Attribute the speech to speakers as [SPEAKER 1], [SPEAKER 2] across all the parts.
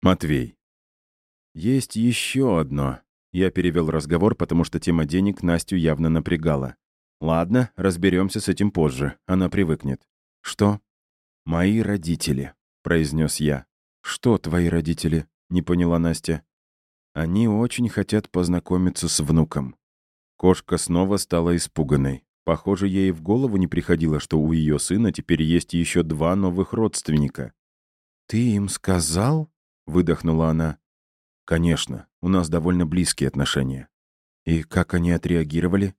[SPEAKER 1] Матвей. Есть еще одно. Я перевел разговор, потому что тема денег Настю явно напрягала. Ладно, разберемся с этим позже. Она привыкнет. Что? Мои родители, произнес я. Что твои родители? Не поняла Настя. Они очень хотят познакомиться с внуком. Кошка снова стала испуганной. Похоже, ей в голову не приходило, что у ее сына теперь есть еще два новых родственника. «Ты им сказал?» — выдохнула она. «Конечно, у нас довольно близкие отношения». «И как они отреагировали?»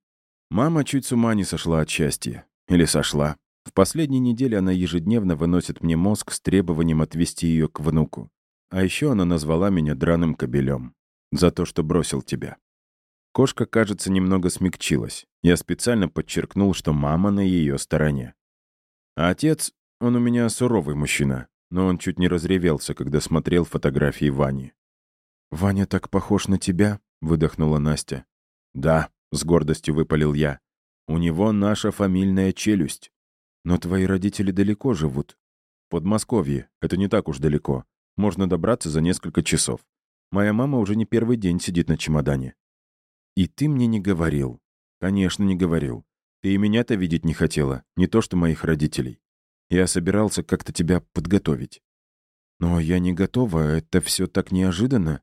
[SPEAKER 1] Мама чуть с ума не сошла от счастья. Или сошла. В последние недели она ежедневно выносит мне мозг с требованием отвести ее к внуку. А еще она назвала меня драным кобелем. За то, что бросил тебя. Кошка, кажется, немного смягчилась. Я специально подчеркнул, что мама на ее стороне. А отец, он у меня суровый мужчина, но он чуть не разревелся, когда смотрел фотографии Вани. «Ваня так похож на тебя?» — выдохнула Настя. «Да», — с гордостью выпалил я. «У него наша фамильная челюсть. Но твои родители далеко живут. В Подмосковье. Это не так уж далеко. Можно добраться за несколько часов. Моя мама уже не первый день сидит на чемодане. И ты мне не говорил. Конечно, не говорил. Ты и меня-то видеть не хотела, не то что моих родителей. Я собирался как-то тебя подготовить. Но я не готова, это все так неожиданно.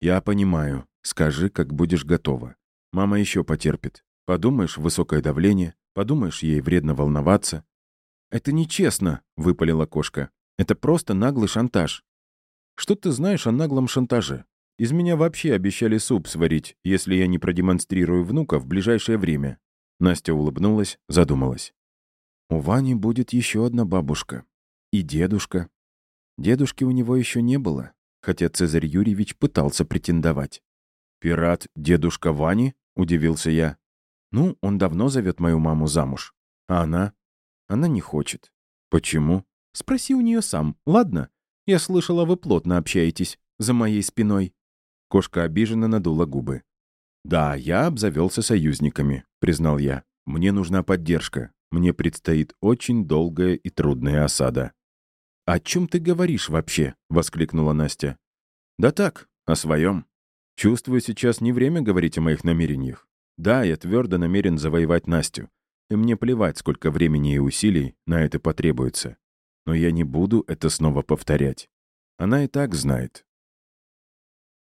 [SPEAKER 1] Я понимаю. Скажи, как будешь готова. Мама еще потерпит. Подумаешь, высокое давление, подумаешь, ей вредно волноваться. «Это нечестно», — выпалила кошка. «Это просто наглый шантаж. Что ты знаешь о наглом шантаже? Из меня вообще обещали суп сварить, если я не продемонстрирую внука в ближайшее время». Настя улыбнулась, задумалась. «У Вани будет еще одна бабушка. И дедушка. Дедушки у него еще не было, хотя Цезарь Юрьевич пытался претендовать. «Пират дедушка Вани?» — удивился я. «Ну, он давно зовет мою маму замуж. А она? Она не хочет. Почему? Спроси у нее сам, ладно? Я слышала, вы плотно общаетесь. За моей спиной». Кошка обиженно надула губы. «Да, я обзавелся союзниками», — признал я. «Мне нужна поддержка. Мне предстоит очень долгая и трудная осада». «О чем ты говоришь вообще?» — воскликнула Настя. «Да так, о своем. Чувствую, сейчас не время говорить о моих намерениях. Да, я твердо намерен завоевать Настю. И мне плевать, сколько времени и усилий на это потребуется. Но я не буду это снова повторять. Она и так знает.